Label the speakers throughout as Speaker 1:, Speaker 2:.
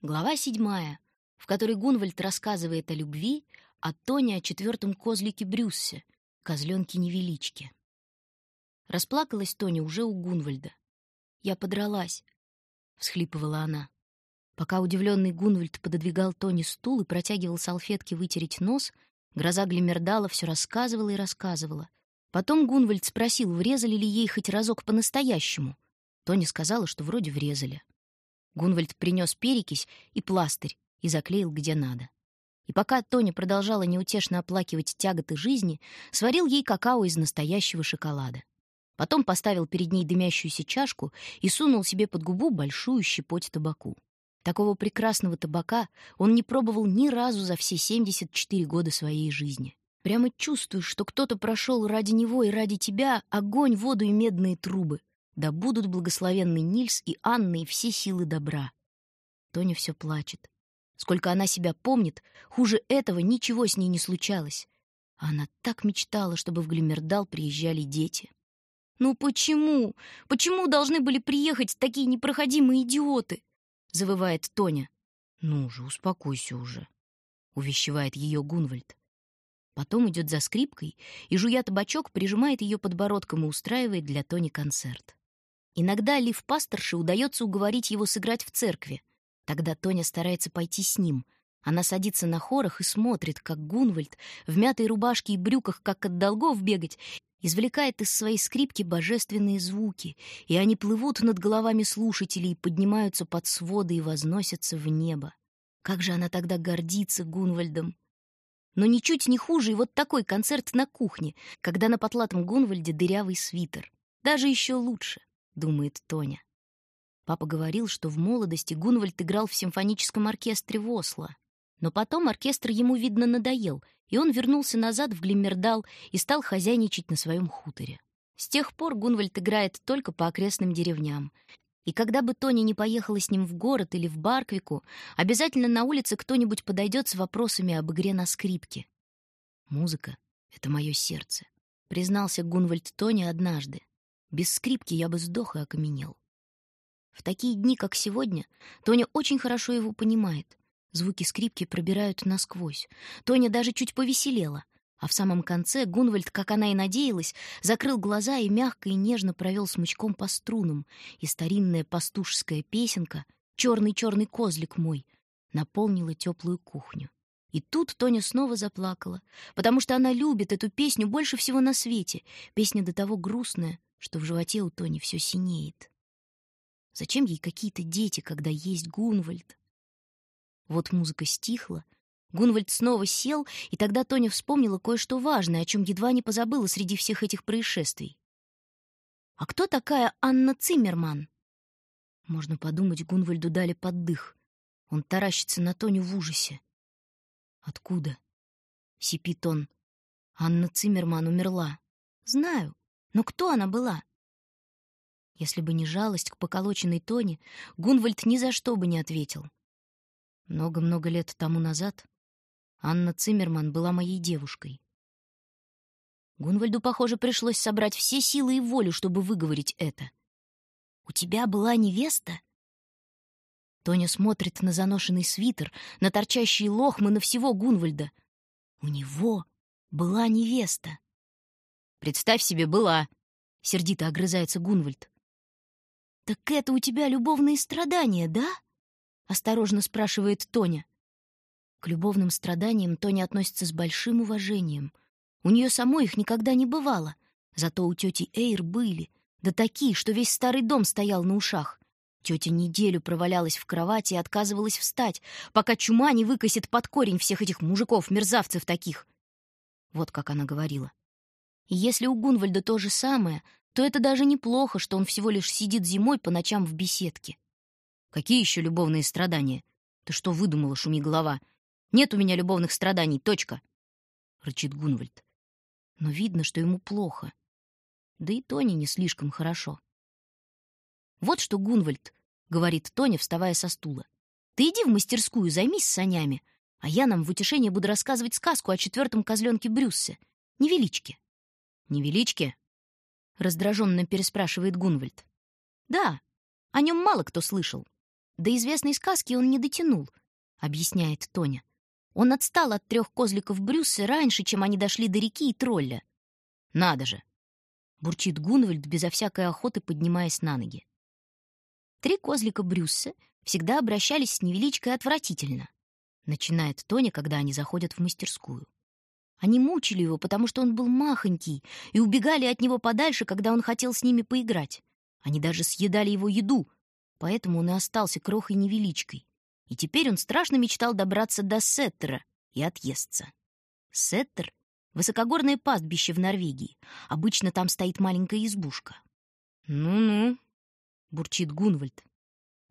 Speaker 1: Глава седьмая, в которой Гунвальд рассказывает о любви, а Тони о четвертом козлике Брюссе, козленке-невеличке. Расплакалась Тоня уже у Гунвальда. «Я подралась», — всхлипывала она. Пока удивленный Гунвальд пододвигал Тони стул и протягивал салфетки вытереть нос, гроза Глимердала все рассказывала и рассказывала. Потом Гунвальд спросил, врезали ли ей хоть разок по-настоящему. Тони сказала, что вроде врезали. Гунвальд принес перекись и пластырь и заклеил где надо. И пока Тоня продолжала неутешно оплакивать тяготы жизни, сварил ей какао из настоящего шоколада. Потом поставил перед ней дымящуюся чашку и сунул себе под губу большую щепоть табаку. Такого прекрасного табака он не пробовал ни разу за все 74 года своей жизни. Прямо чувствуешь, что кто-то прошел ради него и ради тебя огонь, воду и медные трубы. Да будут благословенны Нильс и Анна и все силы добра. Тоня все плачет. Сколько она себя помнит, хуже этого ничего с ней не случалось. Она так мечтала, чтобы в Глимердал приезжали дети. «Ну почему? Почему должны были приехать такие непроходимые идиоты?» — завывает Тоня. «Ну же, успокойся уже», — увещевает ее Гунвальд. Потом идет за скрипкой и, жуя табачок, прижимает ее подбородком и устраивает для Тони концерт. Иногда Лив Пасторше удается уговорить его сыграть в церкви. Тогда Тоня старается пойти с ним. Она садится на хорах и смотрит, как Гунвальд в мятой рубашке и брюках, как от долгов бегать, извлекает из своей скрипки божественные звуки, и они плывут над головами слушателей, поднимаются под своды и возносятся в небо. Как же она тогда гордится Гунвальдом! Но ничуть не хуже и вот такой концерт на кухне, когда на потлатом Гунвальде дырявый свитер. Даже еще лучше думает Тоня. Папа говорил, что в молодости Гунвальд играл в симфоническом оркестре в Осло. Но потом оркестр ему, видно, надоел, и он вернулся назад в Глиммердал и стал хозяйничать на своем хуторе. С тех пор Гунвальд играет только по окрестным деревням. И когда бы Тоня не поехала с ним в город или в Барквику, обязательно на улице кто-нибудь подойдет с вопросами об игре на скрипке. «Музыка — это мое сердце», — признался Гунвальд Тоне однажды. Без скрипки я бы сдох и окаменел. В такие дни, как сегодня, Тоня очень хорошо его понимает. Звуки скрипки пробирают насквозь. Тоня даже чуть повеселела. А в самом конце Гунвальд, как она и надеялась, закрыл глаза и мягко и нежно провел смычком по струнам, и старинная пастушеская песенка «Черный-черный козлик мой» наполнила теплую кухню. И тут Тоня снова заплакала, потому что она любит эту песню больше всего на свете. Песня до того грустная, что в животе у Тони все синеет. Зачем ей какие-то дети, когда есть Гунвальд? Вот музыка стихла, Гунвальд снова сел, и тогда Тоня вспомнила кое-что важное, о чем едва не позабыла среди всех этих происшествий. «А кто такая Анна Циммерман?» Можно подумать, Гунвальду дали поддых. Он таращится на Тоню в ужасе. «Откуда?» — сипит он. «Анна Циммерман умерла. Знаю. Но кто она была? Если бы не жалость к поколоченной Тоне, Гунвальд ни за что бы не ответил. Много-много лет тому назад Анна Циммерман была моей девушкой. Гунвальду, похоже, пришлось собрать все силы и волю, чтобы выговорить это. «У тебя была невеста?» Тоня смотрит на заношенный свитер, на торчащие лохмы, на всего Гунвальда. У него была невеста. Представь себе, была. Сердито огрызается Гунвальд. Так это у тебя любовные страдания, да? Осторожно спрашивает Тоня. К любовным страданиям Тоня относится с большим уважением. У нее самой их никогда не бывало. Зато у тети Эйр были. Да такие, что весь старый дом стоял на ушах. Тетя неделю провалялась в кровати и отказывалась встать, пока чума не выкосит под корень всех этих мужиков, мерзавцев таких. Вот как она говорила. И если у Гунвальда то же самое, то это даже неплохо, что он всего лишь сидит зимой по ночам в беседке. Какие еще любовные страдания? Ты что выдумала, шуми голова? Нет у меня любовных страданий, точка. Рычит Гунвальд. Но видно, что ему плохо. Да и Тони не слишком хорошо. Вот что, Гунвальд, говорит Тоня, вставая со стула. Ты иди в мастерскую, займись санями, а я нам в утешение буду рассказывать сказку о четвертом козленке Брюссе, невеличке. «Невелички?» — раздраженно переспрашивает Гунвальд. «Да, о нем мало кто слышал. до известной сказки он не дотянул, объясняет Тоня. Он отстал от трех козликов Брюсса раньше, чем они дошли до реки и тролля. Надо же, бурчит Гунвальд безо всякой охоты, поднимаясь на ноги. Три козлика Брюсса всегда обращались с невеличкой отвратительно, начинает Тоня, когда они заходят в мастерскую. Они мучили его, потому что он был махонький, и убегали от него подальше, когда он хотел с ними поиграть. Они даже съедали его еду, поэтому он и остался крохой невеличкой. И теперь он страшно мечтал добраться до Сеттера и отъесться. Сеттер — высокогорное пастбище в Норвегии. Обычно там стоит маленькая избушка. «Ну-ну», — бурчит Гунвальд.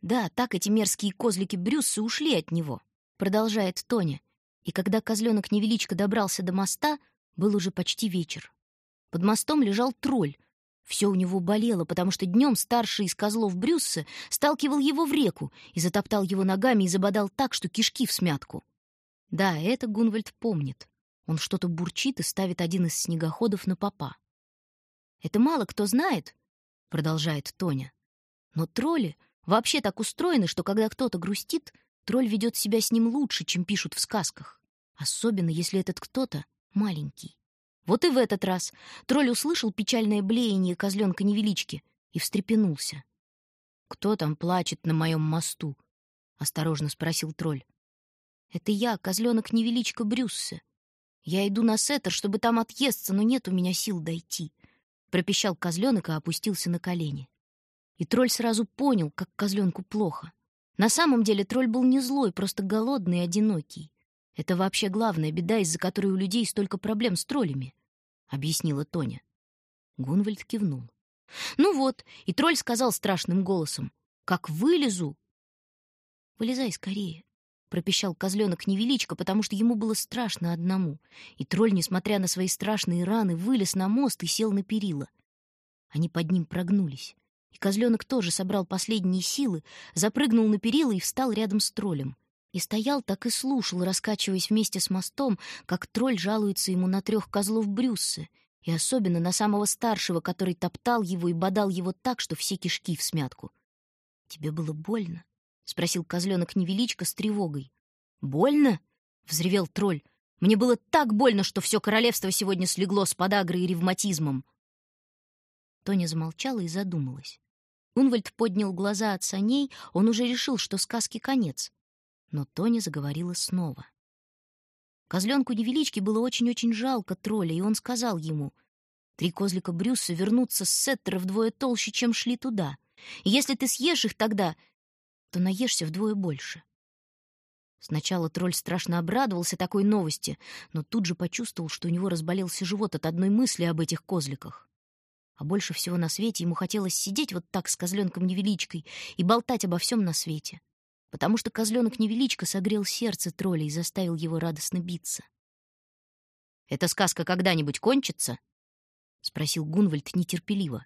Speaker 1: «Да, так эти мерзкие козлики Брюссы ушли от него», — продолжает Тоня. И когда козленок невеличко добрался до моста, был уже почти вечер. Под мостом лежал тролль. Все у него болело, потому что днем старший из козлов Брюсса сталкивал его в реку и затоптал его ногами и забодал так, что кишки в смятку. Да, это Гунвальд помнит. Он что-то бурчит и ставит один из снегоходов на попа. «Это мало кто знает», — продолжает Тоня. «Но тролли вообще так устроены, что когда кто-то грустит, тролль ведет себя с ним лучше, чем пишут в сказках. Особенно, если этот кто-то маленький. Вот и в этот раз тролль услышал печальное блеяние козленка невелички и встрепенулся. «Кто там плачет на моем мосту?» — осторожно спросил тролль. «Это я, козленок невеличка Брюссе. Я иду на сеттер, чтобы там отъесться, но нет у меня сил дойти», — пропищал козленок и опустился на колени. И тролль сразу понял, как козленку плохо. На самом деле тролль был не злой, просто голодный и одинокий. Это вообще главная беда, из-за которой у людей столько проблем с троллями, объяснила Тоня. Гунвальд кивнул. Ну вот, и тролль сказал страшным голосом: "Как вылезу?" "Вылезай скорее", пропищал козленок невеличко, потому что ему было страшно одному. И тролль, несмотря на свои страшные раны, вылез на мост и сел на перила. Они под ним прогнулись. И козленок тоже собрал последние силы, запрыгнул на перила и встал рядом с троллем. И стоял так и слушал, раскачиваясь вместе с мостом, как тролль жалуется ему на трех козлов Брюссы, и особенно на самого старшего, который топтал его и бодал его так, что все кишки в смятку. «Тебе было больно?» — спросил козленок невеличко с тревогой. «Больно?» — взревел тролль. «Мне было так больно, что все королевство сегодня слегло с подагрой и ревматизмом». Тоня замолчала и задумалась. Унвальд поднял глаза от саней, он уже решил, что сказки конец. Но Тоня заговорила снова. Козленку невеличке было очень-очень жалко тролля, и он сказал ему, «Три козлика Брюса вернутся с Сеттера вдвое толще, чем шли туда. И если ты съешь их тогда, то наешься вдвое больше». Сначала тролль страшно обрадовался такой новости, но тут же почувствовал, что у него разболелся живот от одной мысли об этих козликах. А больше всего на свете ему хотелось сидеть вот так с козленком невеличкой и болтать обо всем на свете потому что козленок невеличко согрел сердце тролля и заставил его радостно биться. «Эта сказка когда-нибудь кончится?» — спросил Гунвальд нетерпеливо.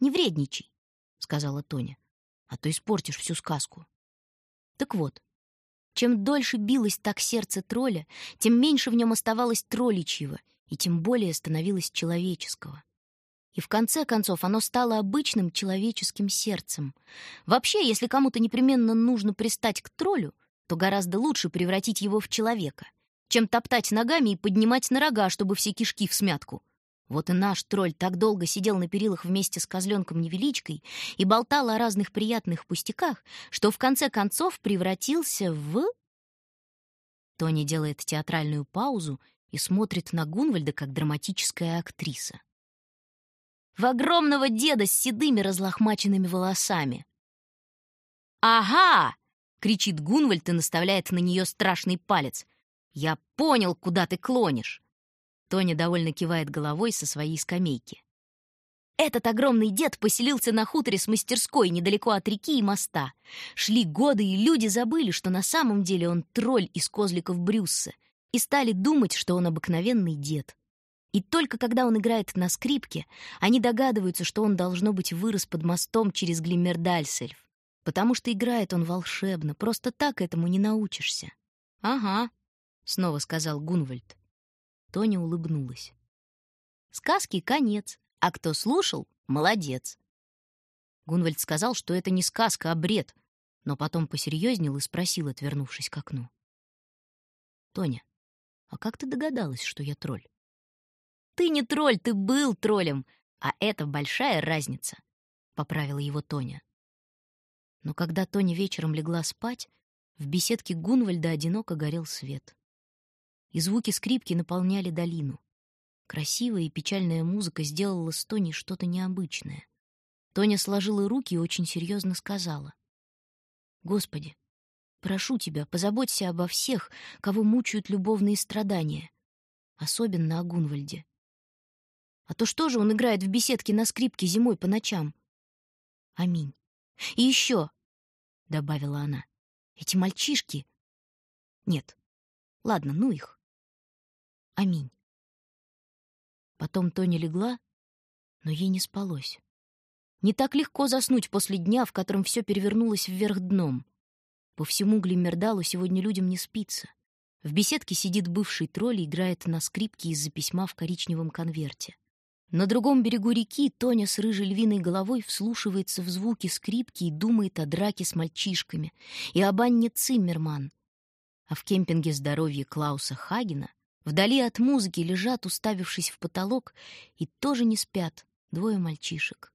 Speaker 1: «Не вредничай», — сказала Тоня, — «а то испортишь всю сказку». Так вот, чем дольше билось так сердце тролля, тем меньше в нем оставалось тролличьего, и тем более становилось человеческого. И в конце концов оно стало обычным человеческим сердцем. Вообще, если кому-то непременно нужно пристать к троллю, то гораздо лучше превратить его в человека, чем топтать ногами и поднимать на рога, чтобы все кишки в смятку. Вот и наш тролль так долго сидел на перилах вместе с козленком невеличкой и болтал о разных приятных пустяках, что в конце концов превратился в... Тони делает театральную паузу и смотрит на Гунвальда как драматическая актриса в огромного деда с седыми разлохмаченными волосами. «Ага!» — кричит Гунвальд и наставляет на нее страшный палец. «Я понял, куда ты клонишь!» Тоня довольно кивает головой со своей скамейки. Этот огромный дед поселился на хуторе с мастерской недалеко от реки и моста. Шли годы, и люди забыли, что на самом деле он тролль из козликов Брюсса, и стали думать, что он обыкновенный дед. И только когда он играет на скрипке, они догадываются, что он, должно быть, вырос под мостом через Глиммердальсельф. Потому что играет он волшебно, просто так этому не научишься. «Ага», — снова сказал Гунвальд. Тоня улыбнулась. «Сказки — конец, а кто слушал — молодец». Гунвальд сказал, что это не сказка, а бред. но потом посерьезнел и спросил, отвернувшись к окну. «Тоня, а как ты догадалась, что я тролль?» «Ты не тролль, ты был троллем, а это большая разница», — поправила его Тоня. Но когда Тоня вечером легла спать, в беседке Гунвальда одиноко горел свет. И звуки скрипки наполняли долину. Красивая и печальная музыка сделала с Тоней что-то необычное. Тоня сложила руки и очень серьезно сказала. «Господи, прошу Тебя, позаботься обо всех, кого мучают любовные страдания, особенно о Гунвальде. А то что же он играет в беседке на скрипке зимой по ночам? Аминь. И еще, — добавила она, — эти мальчишки... Нет, ладно, ну их. Аминь. Потом Тоня легла, но ей не спалось. Не так легко заснуть после дня, в котором все перевернулось вверх дном. По всему Глиммердалу сегодня людям не спится. В беседке сидит бывший тролль и играет на скрипке из-за письма в коричневом конверте. На другом берегу реки Тоня с рыжей львиной головой вслушивается в звуки скрипки и думает о драке с мальчишками и об Анне Циммерман. А в кемпинге здоровья Клауса Хагена вдали от музыки лежат, уставившись в потолок, и тоже не спят двое мальчишек.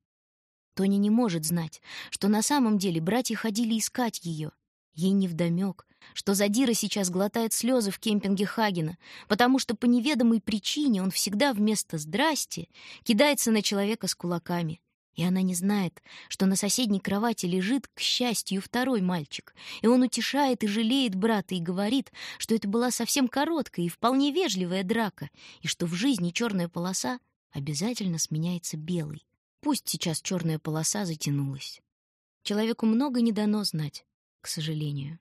Speaker 1: Тоня не может знать, что на самом деле братья ходили искать ее. Ей невдомёк, что Задира сейчас глотает слезы в кемпинге Хагена, потому что по неведомой причине он всегда вместо «здрасте» кидается на человека с кулаками. И она не знает, что на соседней кровати лежит, к счастью, второй мальчик. И он утешает и жалеет брата и говорит, что это была совсем короткая и вполне вежливая драка, и что в жизни черная полоса обязательно сменяется белой. Пусть сейчас черная полоса затянулась. Человеку много не дано знать, к сожалению.